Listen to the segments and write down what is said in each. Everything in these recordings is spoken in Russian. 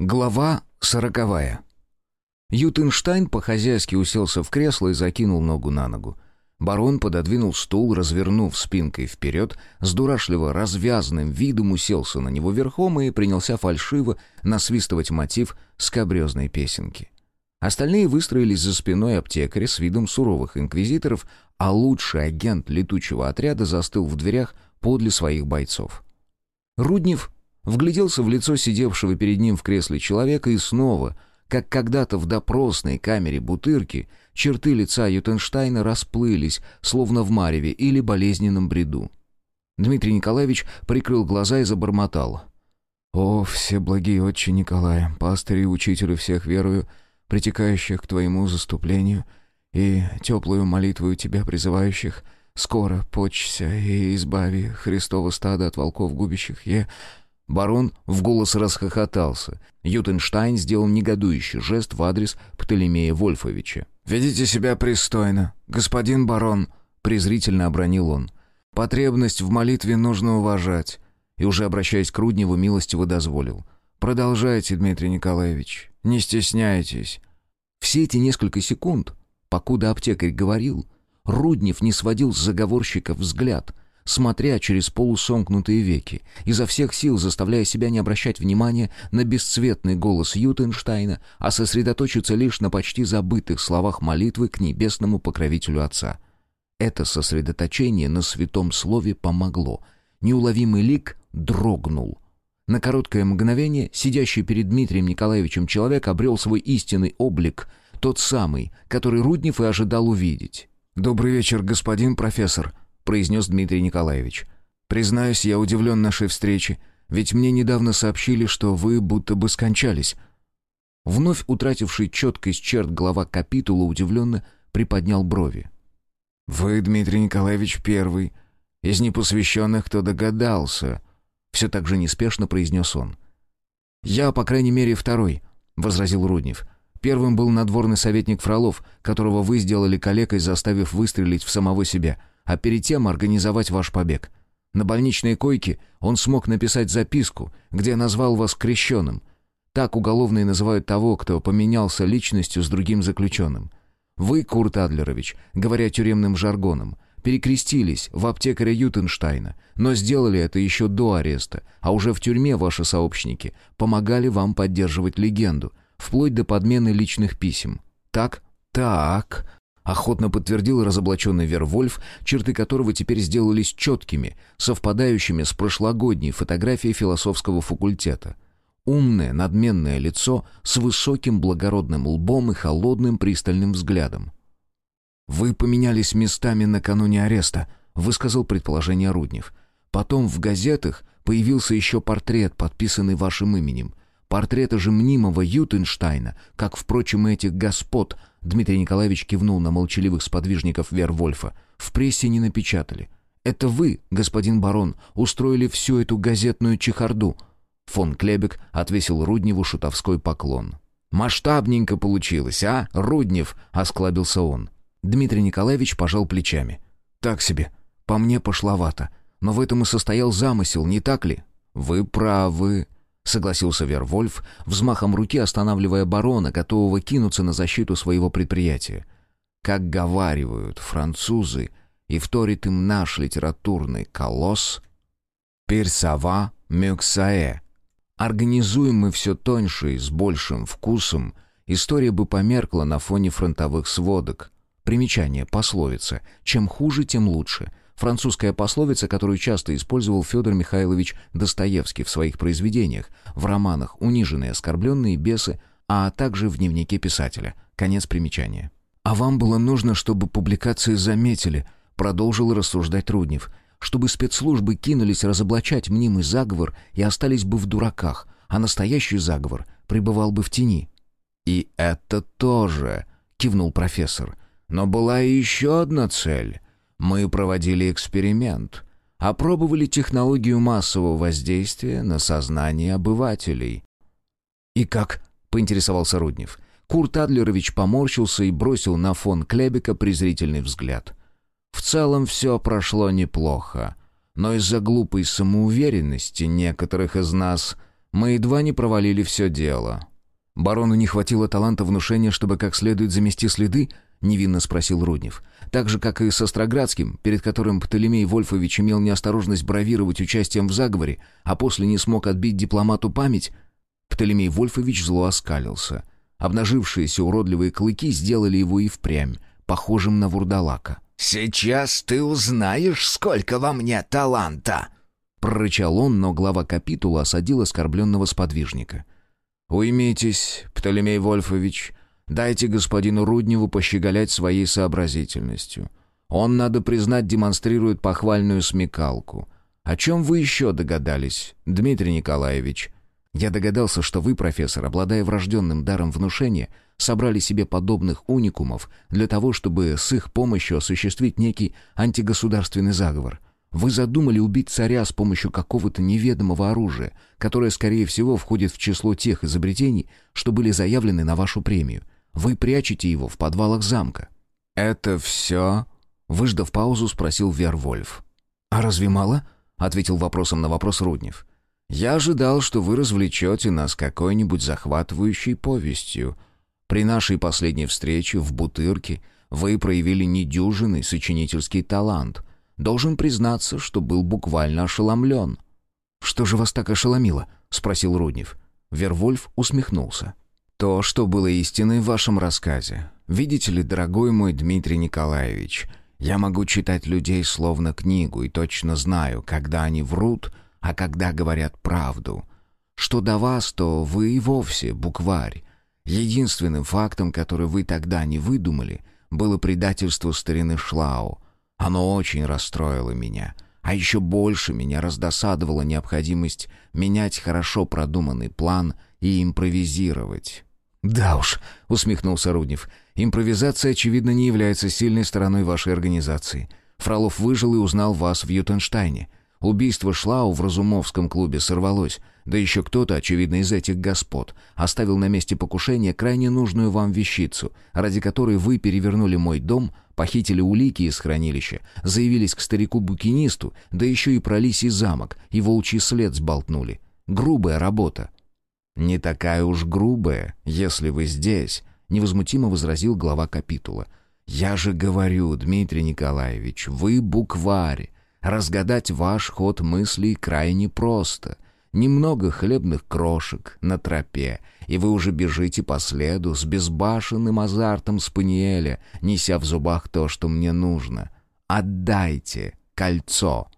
Глава сороковая. Ютенштайн по-хозяйски уселся в кресло и закинул ногу на ногу. Барон пододвинул стул, развернув спинкой вперед, с дурашливо развязанным видом уселся на него верхом и принялся фальшиво насвистывать мотив скабрезной песенки. Остальные выстроились за спиной аптекаря с видом суровых инквизиторов, а лучший агент летучего отряда застыл в дверях подле своих бойцов. Руднев вгляделся в лицо сидевшего перед ним в кресле человека и снова, как когда-то в допросной камере Бутырки, черты лица Ютенштайна расплылись, словно в мареве или болезненном бреду. Дмитрий Николаевич прикрыл глаза и забормотал. «О, все благие отче Николая, пастыри и учителю всех верую, притекающих к твоему заступлению, и теплую молитву тебя призывающих, скоро почься и избави Христово стадо от волков губящих е...» Барон в голос расхохотался. Ютенштайн сделал негодующий жест в адрес Птолемея Вольфовича. «Ведите себя пристойно, господин барон», — презрительно обронил он. «Потребность в молитве нужно уважать». И уже обращаясь к Рудневу, милостиво дозволил. «Продолжайте, Дмитрий Николаевич, не стесняйтесь». Все эти несколько секунд, покуда аптекарь говорил, Руднев не сводил с заговорщика взгляд — смотря через полусомкнутые веки, изо всех сил заставляя себя не обращать внимания на бесцветный голос Ютенштейна, а сосредоточиться лишь на почти забытых словах молитвы к небесному покровителю Отца. Это сосредоточение на святом слове помогло. Неуловимый лик дрогнул. На короткое мгновение сидящий перед Дмитрием Николаевичем человек обрел свой истинный облик, тот самый, который Руднев и ожидал увидеть. «Добрый вечер, господин профессор», произнес Дмитрий Николаевич. «Признаюсь, я удивлен нашей встрече, ведь мне недавно сообщили, что вы будто бы скончались». Вновь утративший четкость черт глава капитула удивленно приподнял брови. «Вы, Дмитрий Николаевич, первый из непосвященных, кто догадался», — все так же неспешно произнес он. «Я, по крайней мере, второй», — возразил Руднев. «Первым был надворный советник Фролов, которого вы сделали калекой, заставив выстрелить в самого себя а перед тем организовать ваш побег. На больничной койке он смог написать записку, где назвал вас крещенным. Так уголовные называют того, кто поменялся личностью с другим заключенным. Вы, Курт Адлерович, говоря тюремным жаргоном, перекрестились в аптекаря Ютенштайна, но сделали это еще до ареста, а уже в тюрьме ваши сообщники помогали вам поддерживать легенду, вплоть до подмены личных писем. Так? Так, охотно подтвердил разоблаченный Вервольф, черты которого теперь сделались четкими, совпадающими с прошлогодней фотографией философского факультета. Умное, надменное лицо с высоким благородным лбом и холодным пристальным взглядом. «Вы поменялись местами накануне ареста», — высказал предположение Руднев. «Потом в газетах появился еще портрет, подписанный вашим именем. Портрета же мнимого Ютенштайна, как, впрочем, и этих господ, Дмитрий Николаевич кивнул на молчаливых сподвижников Вервольфа. В прессе не напечатали. Это вы, господин барон, устроили всю эту газетную чехарду. Фон Клебек отвесил Рудневу шутовской поклон. «Масштабненько получилось, а, Руднев?» — осклабился он. Дмитрий Николаевич пожал плечами. «Так себе. По мне пошловато. Но в этом и состоял замысел, не так ли?» «Вы правы», согласился Вервольф, взмахом руки останавливая барона, готового кинуться на защиту своего предприятия. Как говаривают французы, и вторит им наш литературный колосс, «Персава мюксае». Организуем мы все тоньше и с большим вкусом, история бы померкла на фоне фронтовых сводок. Примечание, пословица «Чем хуже, тем лучше». Французская пословица, которую часто использовал Федор Михайлович Достоевский в своих произведениях, в романах «Униженные оскорбленные бесы», а также в дневнике писателя. Конец примечания. «А вам было нужно, чтобы публикации заметили», — продолжил рассуждать Руднев, «чтобы спецслужбы кинулись разоблачать мнимый заговор и остались бы в дураках, а настоящий заговор пребывал бы в тени». «И это тоже», — кивнул профессор. «Но была и еще одна цель». Мы проводили эксперимент, опробовали технологию массового воздействия на сознание обывателей. «И как?» — поинтересовался Руднев. Курт Адлерович поморщился и бросил на фон Клебека презрительный взгляд. «В целом все прошло неплохо, но из-за глупой самоуверенности некоторых из нас Мы едва не провалили все дело». «Барону не хватило таланта внушения, чтобы как следует замести следы?» — невинно спросил Руднев. «Так же, как и со Строградским, перед которым Птолемей Вольфович имел неосторожность бравировать участием в заговоре, а после не смог отбить дипломату память?» Птолемей Вольфович зло оскалился. Обнажившиеся уродливые клыки сделали его и впрямь, похожим на вурдалака. «Сейчас ты узнаешь, сколько во мне таланта!» Прорычал он, но глава капитула осадил оскорбленного сподвижника. «Уймитесь, Птолемей Вольфович, дайте господину Рудневу пощеголять своей сообразительностью. Он, надо признать, демонстрирует похвальную смекалку. О чем вы еще догадались, Дмитрий Николаевич?» Я догадался, что вы, профессор, обладая врожденным даром внушения, собрали себе подобных уникумов для того, чтобы с их помощью осуществить некий антигосударственный заговор. Вы задумали убить царя с помощью какого-то неведомого оружия, которое, скорее всего, входит в число тех изобретений, что были заявлены на вашу премию. Вы прячете его в подвалах замка». «Это все?» — выждав паузу, спросил Вервольф. «А разве мало?» — ответил вопросом на вопрос Руднев. «Я ожидал, что вы развлечете нас какой-нибудь захватывающей повестью. При нашей последней встрече в Бутырке вы проявили недюжинный сочинительский талант. Должен признаться, что был буквально ошеломлен». «Что же вас так ошеломило?» — спросил Руднев. Вервольф усмехнулся. «То, что было истиной в вашем рассказе. Видите ли, дорогой мой Дмитрий Николаевич, я могу читать людей словно книгу и точно знаю, когда они врут — а когда говорят правду. Что до вас, то вы и вовсе букварь. Единственным фактом, который вы тогда не выдумали, было предательство старины Шлау. Оно очень расстроило меня. А еще больше меня раздосадовала необходимость менять хорошо продуманный план и импровизировать. «Да уж», — усмехнулся Руднев, — «импровизация, очевидно, не является сильной стороной вашей организации. Фролов выжил и узнал вас в Ютенштайне. Убийство Шлау в Разумовском клубе сорвалось, да еще кто-то, очевидно, из этих господ, оставил на месте покушения крайне нужную вам вещицу, ради которой вы перевернули мой дом, похитили улики из хранилища, заявились к старику-букинисту, да еще и про лисий замок, и волчий след сболтнули. Грубая работа. «Не такая уж грубая, если вы здесь», — невозмутимо возразил глава капитула. «Я же говорю, Дмитрий Николаевич, вы букварь, Разгадать ваш ход мыслей крайне просто. Немного хлебных крошек на тропе, и вы уже бежите по следу с безбашенным азартом спаниеля, неся в зубах то, что мне нужно. Отдайте кольцо.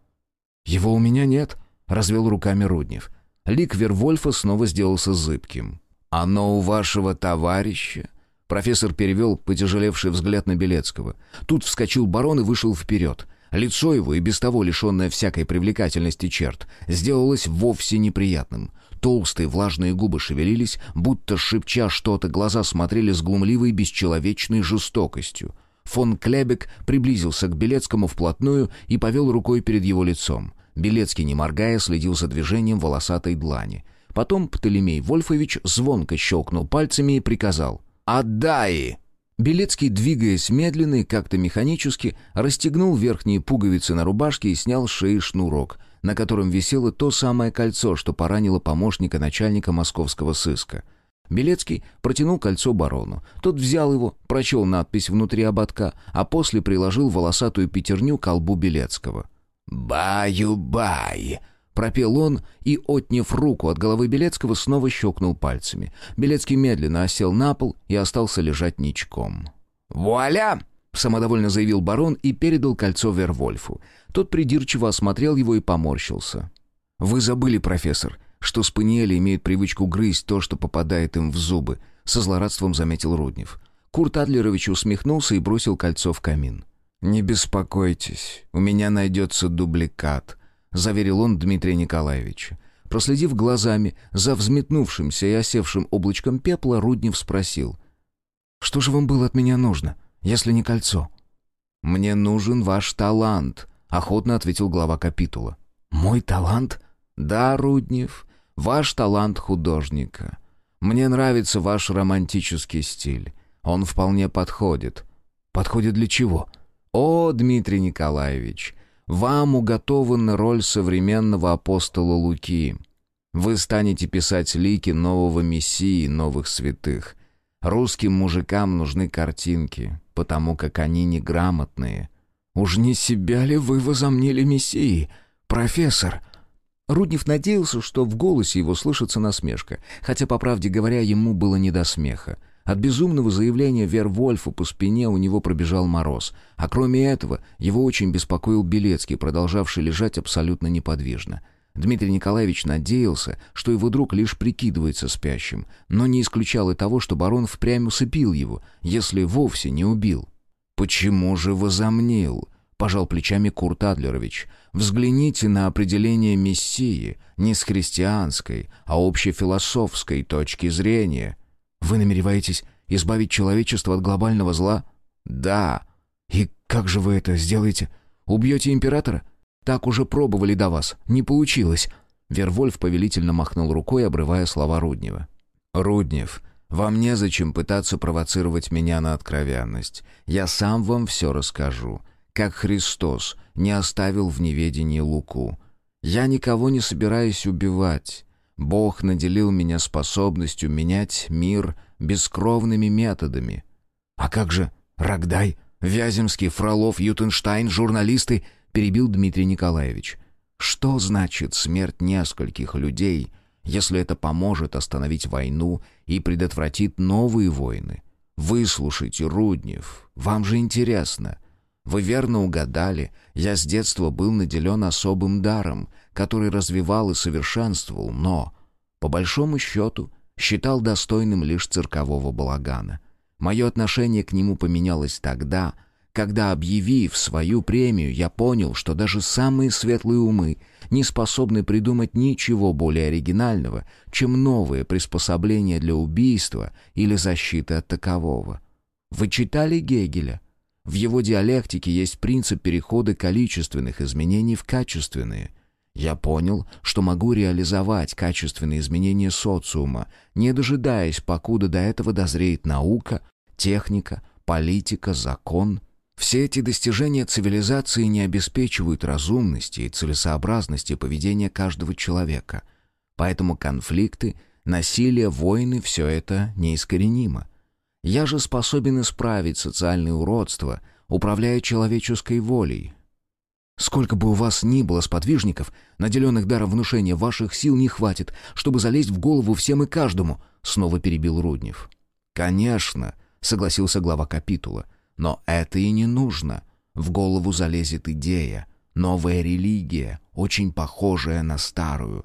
Его у меня нет, развел руками Руднев. Лик Вервольфа снова сделался зыбким. Оно у вашего товарища? Профессор перевел потяжелевший взгляд на Белецкого. Тут вскочил барон и вышел вперед. Лицо его, и без того лишенное всякой привлекательности черт, сделалось вовсе неприятным. Толстые влажные губы шевелились, будто шепча что-то, глаза смотрели с глумливой бесчеловечной жестокостью. Фон Клебек приблизился к Белецкому вплотную и повел рукой перед его лицом. Белецкий, не моргая, следил за движением волосатой длани. Потом Птолемей Вольфович звонко щелкнул пальцами и приказал «Отдай!» Белецкий, двигаясь медленно и как-то механически, расстегнул верхние пуговицы на рубашке и снял с шеи шнурок, на котором висело то самое кольцо, что поранило помощника начальника московского сыска. Белецкий протянул кольцо барону. Тот взял его, прочел надпись внутри ободка, а после приложил волосатую пятерню к колбу Белецкого. «Баю-бай!» Пропел он и, отняв руку от головы Белецкого, снова щелкнул пальцами. Белецкий медленно осел на пол и остался лежать ничком. «Вуаля!» — самодовольно заявил барон и передал кольцо Вервольфу. Тот придирчиво осмотрел его и поморщился. «Вы забыли, профессор, что спаниели имеют привычку грызть то, что попадает им в зубы», — со злорадством заметил Руднев. Курт Адлерович усмехнулся и бросил кольцо в камин. «Не беспокойтесь, у меня найдется дубликат», — заверил он Дмитрия Николаевича. Проследив глазами за взметнувшимся и осевшим облачком пепла, Руднев спросил. «Что же вам было от меня нужно, если не кольцо?» «Мне нужен ваш талант», — охотно ответил глава капитула. «Мой талант?» «Да, Руднев, ваш талант художника. Мне нравится ваш романтический стиль. Он вполне подходит». «Подходит для чего?» «О, Дмитрий Николаевич, вам уготована роль современного апостола Луки. Вы станете писать лики нового мессии, новых святых. Русским мужикам нужны картинки, потому как они неграмотные. Уж не себя ли вы возомнили мессией, профессор?» Руднев надеялся, что в голосе его слышится насмешка, хотя, по правде говоря, ему было не до смеха. От безумного заявления Вервольфа по спине у него пробежал мороз, а кроме этого его очень беспокоил Белецкий, продолжавший лежать абсолютно неподвижно. Дмитрий Николаевич надеялся, что его друг лишь прикидывается спящим, но не исключал и того, что барон впрямь усыпил его, если вовсе не убил. «Почему же возомнил?» — пожал плечами Курт Адлерович. «Взгляните на определение Мессии не с христианской, а общефилософской точки зрения. Вы намереваетесь избавить человечество от глобального зла?» «Да». «И как же вы это сделаете? Убьете императора?» «Так уже пробовали до вас. Не получилось». Вервольф повелительно махнул рукой, обрывая слова Руднева. «Руднев, вам незачем пытаться провоцировать меня на откровенность. Я сам вам все расскажу. Как Христос не оставил в неведении Луку. Я никого не собираюсь убивать. Бог наделил меня способностью менять мир бескровными методами. А как же Рогдай, Вяземский, Фролов, Ютенштайн, журналисты, перебил Дмитрий Николаевич. Что значит смерть нескольких людей — если это поможет остановить войну и предотвратит новые войны. Выслушайте, Руднев, вам же интересно. Вы верно угадали, я с детства был наделен особым даром, который развивал и совершенствовал, но, по большому счету, считал достойным лишь циркового балагана. Мое отношение к нему поменялось тогда, когда, объявив свою премию, я понял, что даже самые светлые умы не способны придумать ничего более оригинального, чем новые приспособления для убийства или защиты от такового. Вы читали Гегеля? В его диалектике есть принцип перехода количественных изменений в качественные. Я понял, что могу реализовать качественные изменения социума, не дожидаясь, покуда до этого дозреет наука, техника, политика, закон — все эти достижения цивилизации не обеспечивают разумности и целесообразности поведения каждого человека. Поэтому конфликты, насилие, войны — все это неискоренимо. Я же способен исправить социальное уродство, управляя человеческой волей. Сколько бы у вас ни было сподвижников, наделенных даром внушения, ваших сил не хватит, чтобы залезть в голову всем и каждому, — снова перебил Руднев. «Конечно», — согласился глава капитула, — но это и не нужно. В голову залезет идея. Новая религия, очень похожая на старую.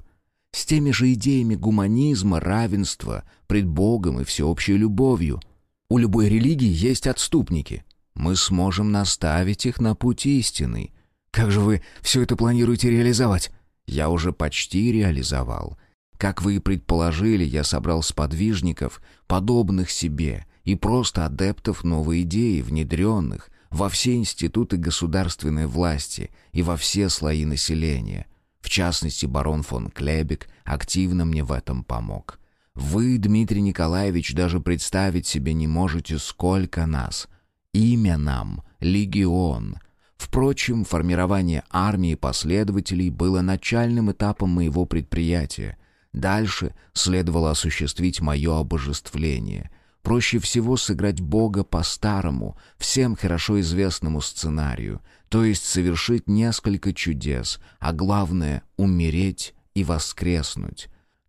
С теми же идеями гуманизма, равенства, пред Богом и всеобщей любовью. У любой религии есть отступники. Мы сможем наставить их на путь истины. Как же вы все это планируете реализовать? Я уже почти реализовал. Как вы и предположили, я собрал сподвижников, подобных себе, и просто адептов новой идеи, внедренных во все институты государственной власти и во все слои населения. В частности, барон фон Клебек активно мне в этом помог. Вы, Дмитрий Николаевич, даже представить себе не можете, сколько нас. Имя нам — Легион. Впрочем, формирование армии последователей было начальным этапом моего предприятия. Дальше следовало осуществить мое обожествление — Проще всего сыграть Бога по-старому, всем хорошо известному сценарию, то есть совершить несколько чудес, а главное — умереть и воскреснуть.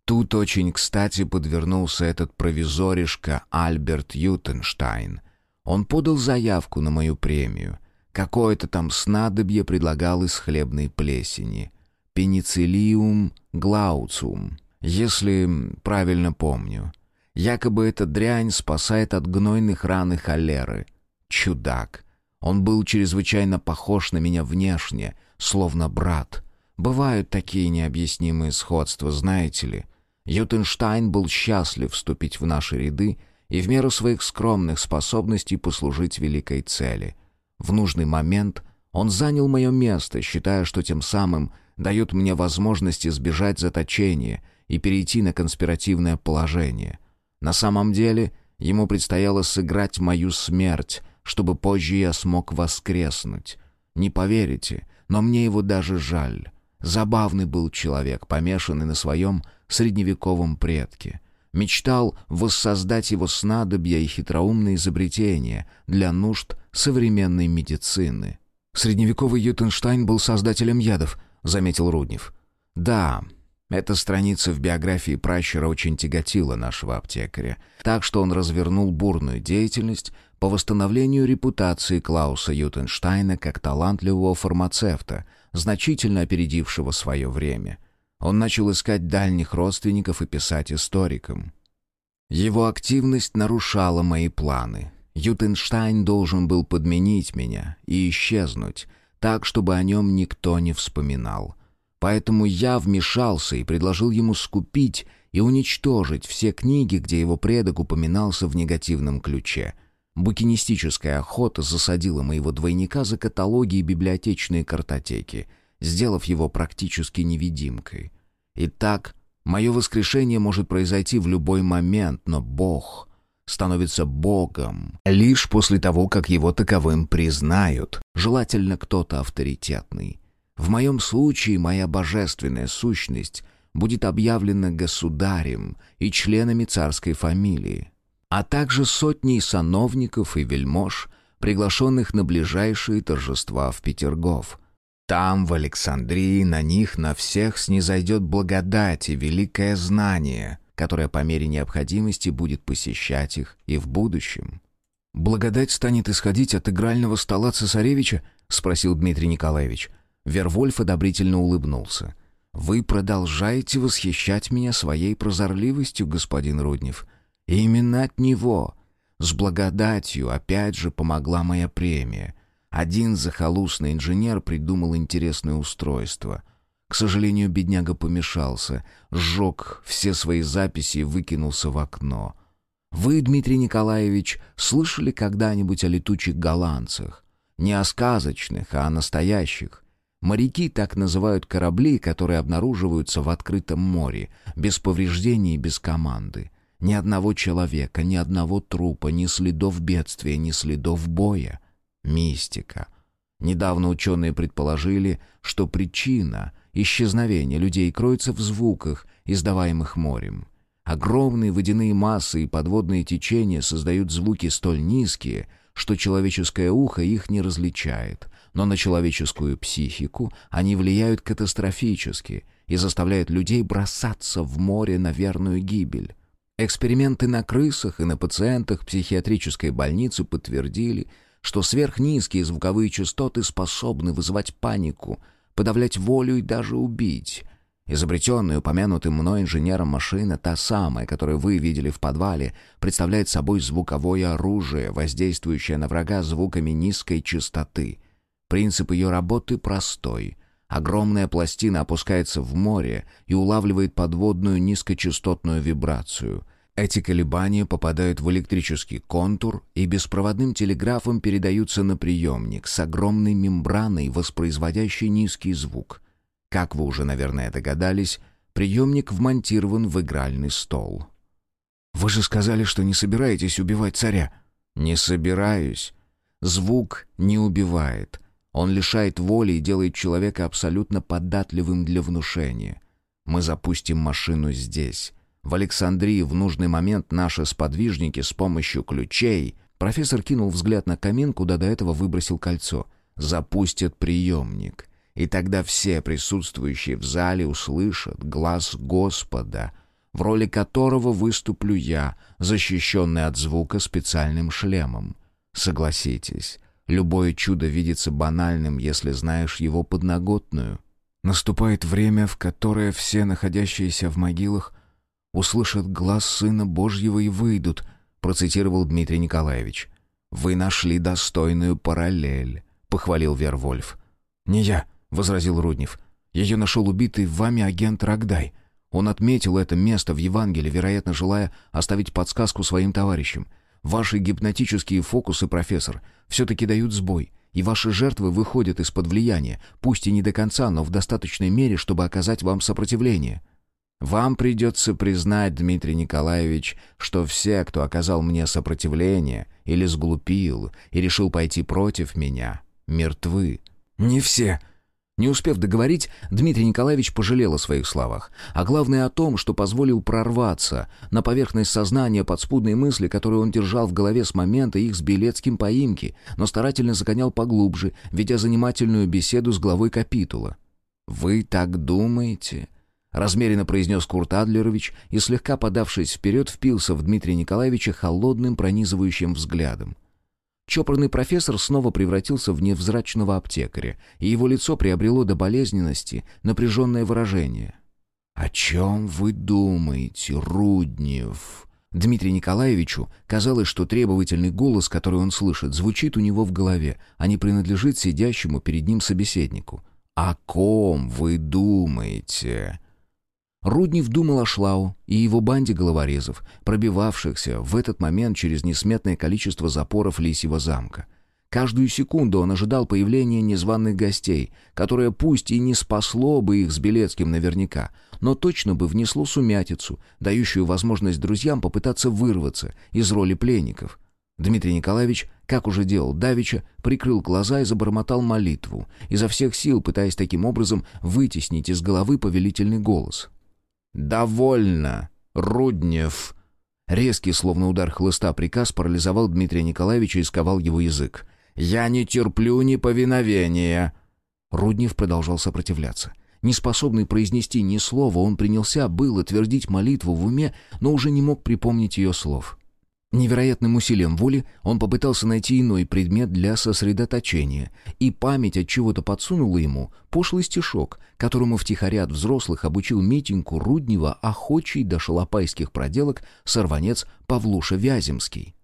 Тут очень кстати подвернулся этот провизоришка Альберт Ютенштайн. Он подал заявку на мою премию. Какое-то там снадобье предлагал из хлебной плесени. Пенициллиум глауциум, если правильно помню. Якобы эта дрянь спасает от гнойных ран и холеры. Чудак. Он был чрезвычайно похож на меня внешне, словно брат. Бывают такие необъяснимые сходства, знаете ли. Ютенштайн был счастлив вступить в наши ряды и в меру своих скромных способностей послужить великой цели. В нужный момент он занял мое место, считая, что тем самым дает мне возможность избежать заточения и перейти на конспиративное положение — на самом деле, ему предстояло сыграть мою смерть, чтобы позже я смог воскреснуть. Не поверите, но мне его даже жаль. Забавный был человек, помешанный на своем средневековом предке. Мечтал воссоздать его снадобья и хитроумные изобретения для нужд современной медицины. «Средневековый Ютенштайн был создателем ядов», — заметил Руднев. «Да, эта страница в биографии пращура очень тяготила нашего аптекаря, так что он развернул бурную деятельность по восстановлению репутации Клауса Ютенштайна как талантливого фармацевта, значительно опередившего свое время. Он начал искать дальних родственников и писать историкам. Его активность нарушала мои планы. Ютенштайн должен был подменить меня и исчезнуть, так, чтобы о нем никто не вспоминал. Поэтому я вмешался и предложил ему скупить и уничтожить все книги, где его предок упоминался в негативном ключе. Букинистическая охота засадила моего двойника за каталоги и библиотечные картотеки, сделав его практически невидимкой. Итак, мое воскрешение может произойти в любой момент, но Бог становится Богом лишь после того, как его таковым признают, желательно кто-то авторитетный. В моем случае моя божественная сущность будет объявлена государем и членами царской фамилии, а также сотней сановников и вельмож, приглашенных на ближайшие торжества в Петергоф. Там, в Александрии, на них на всех снизойдет благодать и великое знание, которое по мере необходимости будет посещать их и в будущем. «Благодать станет исходить от игрального стола цесаревича?» — спросил Дмитрий Николаевич. Вервольф одобрительно улыбнулся. «Вы продолжаете восхищать меня своей прозорливостью, господин Руднев. Именно от него, с благодатью, опять же помогла моя премия. Один захолустный инженер придумал интересное устройство. К сожалению, бедняга помешался, сжег все свои записи и выкинулся в окно. Вы, Дмитрий Николаевич, слышали когда-нибудь о летучих голландцах? Не о сказочных, а о настоящих. Моряки так называют корабли, которые обнаруживаются в открытом море, без повреждений и без команды. Ни одного человека, ни одного трупа, ни следов бедствия, ни следов боя. Мистика. Недавно ученые предположили, что причина исчезновения людей кроется в звуках, издаваемых морем. Огромные водяные массы и подводные течения создают звуки столь низкие, что человеческое ухо их не различает, но на человеческую психику они влияют катастрофически и заставляют людей бросаться в море на верную гибель. Эксперименты на крысах и на пациентах психиатрической больницы подтвердили, что сверхнизкие звуковые частоты способны вызывать панику, подавлять волю и даже убить. Изобретенная упомянутым мной инженером машина, та самая, которую вы видели в подвале, представляет собой звуковое оружие, воздействующее на врага звуками низкой частоты. Принцип ее работы простой. Огромная пластина опускается в море и улавливает подводную низкочастотную вибрацию. Эти колебания попадают в электрический контур и беспроводным телеграфом передаются на приемник с огромной мембраной, воспроизводящей низкий звук — как вы уже, наверное, догадались, приемник вмонтирован в игральный стол. «Вы же сказали, что не собираетесь убивать царя». «Не собираюсь. Звук не убивает. Он лишает воли и делает человека абсолютно податливым для внушения. Мы запустим машину здесь. В Александрии в нужный момент наши сподвижники с помощью ключей...» Профессор кинул взгляд на камин, куда до этого выбросил кольцо. «Запустят приемник и тогда все присутствующие в зале услышат глаз Господа, в роли которого выступлю я, защищенный от звука специальным шлемом. Согласитесь, любое чудо видится банальным, если знаешь его подноготную. Наступает время, в которое все находящиеся в могилах услышат глаз Сына Божьего и выйдут, процитировал Дмитрий Николаевич. «Вы нашли достойную параллель», — похвалил Вервольф. «Не я», — возразил Руднев. «Ее нашел убитый вами агент Рогдай. Он отметил это место в Евангелии, вероятно, желая оставить подсказку своим товарищам. Ваши гипнотические фокусы, профессор, все-таки дают сбой, и ваши жертвы выходят из-под влияния, пусть и не до конца, но в достаточной мере, чтобы оказать вам сопротивление». «Вам придется признать, Дмитрий Николаевич, что все, кто оказал мне сопротивление или сглупил и решил пойти против меня, мертвы». «Не все», Не успев договорить, Дмитрий Николаевич пожалел о своих словах, а главное о том, что позволил прорваться на поверхность сознания подспудные мысли, которые он держал в голове с момента их с Белецким поимки, но старательно загонял поглубже, ведя занимательную беседу с главой капитула. «Вы так думаете?» — размеренно произнес Курт Адлерович и, слегка подавшись вперед, впился в Дмитрия Николаевича холодным пронизывающим взглядом. Чопорный профессор снова превратился в невзрачного аптекаря, и его лицо приобрело до болезненности напряженное выражение. «О чем вы думаете, Руднев?» Дмитрию Николаевичу казалось, что требовательный голос, который он слышит, звучит у него в голове, а не принадлежит сидящему перед ним собеседнику. «О ком вы думаете?» Руднев думал о Шлау и его банде головорезов, пробивавшихся в этот момент через несметное количество запоров Лисьего замка. Каждую секунду он ожидал появления незваных гостей, которое пусть и не спасло бы их с Белецким наверняка, но точно бы внесло сумятицу, дающую возможность друзьям попытаться вырваться из роли пленников. Дмитрий Николаевич, как уже делал Давича, прикрыл глаза и забормотал молитву, изо всех сил пытаясь таким образом вытеснить из головы повелительный голос — «Довольно, Руднев!» Резкий, словно удар хлыста, приказ парализовал Дмитрия Николаевича и сковал его язык. «Я не терплю неповиновения!» Руднев продолжал сопротивляться. Неспособный произнести ни слова, он принялся было твердить молитву в уме, но уже не мог припомнить ее слов. Невероятным усилием воли он попытался найти иной предмет для сосредоточения, и память от чего-то подсунула ему пошлый стишок, которому втихаря от взрослых обучил Митеньку Руднева охочий до шалопайских проделок сорванец Павлуша Вяземский.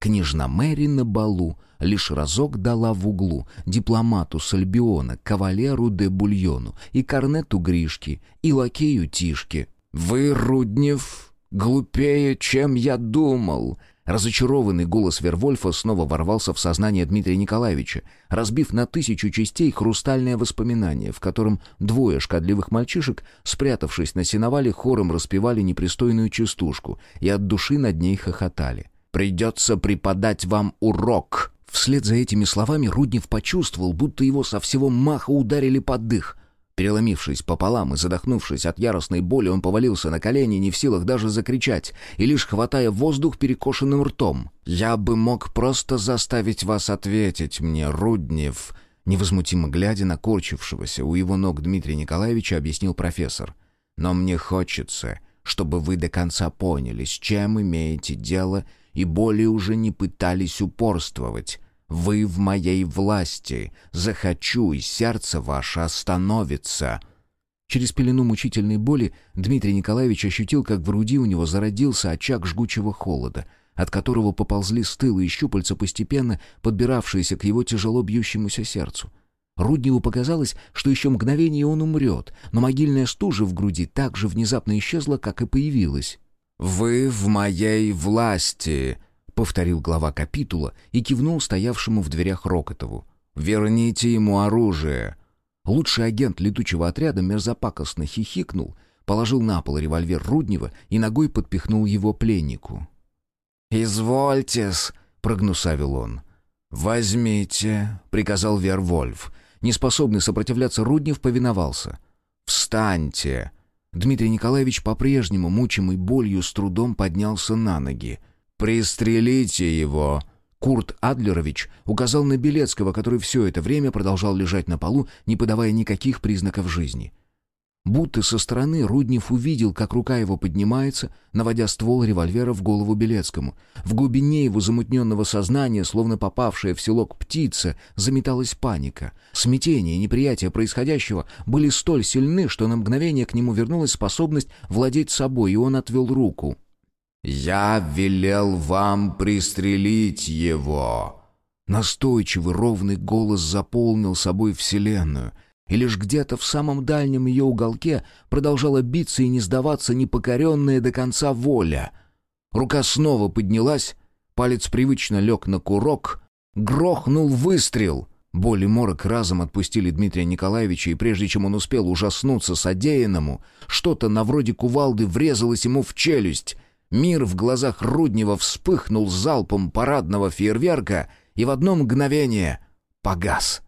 Княжна Мэри на балу лишь разок дала в углу дипломату с Альбиона, кавалеру де Бульону и корнету Гришки, и лакею Тишки. «Вы, Руднев, «Глупее, чем я думал!» Разочарованный голос Вервольфа снова ворвался в сознание Дмитрия Николаевича, разбив на тысячу частей хрустальное воспоминание, в котором двое шкадливых мальчишек, спрятавшись на сеновале, хором распевали непристойную частушку и от души над ней хохотали. «Придется преподать вам урок!» Вслед за этими словами Руднев почувствовал, будто его со всего маха ударили под дых. Переломившись пополам и задохнувшись от яростной боли, он повалился на колени, не в силах даже закричать, и лишь хватая воздух перекошенным ртом. «Я бы мог просто заставить вас ответить мне, Руднев», невозмутимо глядя на корчившегося у его ног Дмитрия Николаевича, объяснил профессор. «Но мне хочется, чтобы вы до конца поняли, с чем имеете дело, и более уже не пытались упорствовать. Вы в моей власти. Захочу, и сердце ваше остановится». Через пелену мучительной боли Дмитрий Николаевич ощутил, как в груди у него зародился очаг жгучего холода, от которого поползли стылые щупальца, постепенно подбиравшиеся к его тяжело бьющемуся сердцу. Рудневу показалось, что еще мгновение он умрет, но могильная стужа в груди так же внезапно исчезла, как и появилась. «Вы в моей власти!» — повторил глава капитула и кивнул стоявшему в дверях Рокотову. «Верните ему оружие!» Лучший агент летучего отряда мерзопакостно хихикнул, положил на пол револьвер Руднева и ногой подпихнул его пленнику. «Извольтесь!» — прогнусавил он. «Возьмите!» — приказал Вервольф. Неспособный сопротивляться Руднев повиновался. «Встаньте!» Дмитрий Николаевич, по-прежнему мучимый болью, с трудом поднялся на ноги. «Пристрелите его!» Курт Адлерович указал на Белецкого, который все это время продолжал лежать на полу, не подавая никаких признаков жизни. Будто со стороны Руднев увидел, как рука его поднимается, наводя ствол револьвера в голову Белецкому. В глубине его замутненного сознания, словно попавшая в селок птица, заметалась паника. Смятение и неприятие происходящего были столь сильны, что на мгновение к нему вернулась способность владеть собой, и он отвел руку. «Я велел вам пристрелить его!» Настойчивый ровный голос заполнил собой Вселенную, и лишь где-то в самом дальнем ее уголке продолжала биться и не сдаваться непокоренная до конца воля. Рука снова поднялась, палец привычно лег на курок, грохнул выстрел — Боль и морок разом отпустили Дмитрия Николаевича, и прежде чем он успел ужаснуться содеянному, что-то на вроде кувалды врезалось ему в челюсть. Мир в глазах Руднева вспыхнул залпом парадного фейерверка и в одно мгновение погас.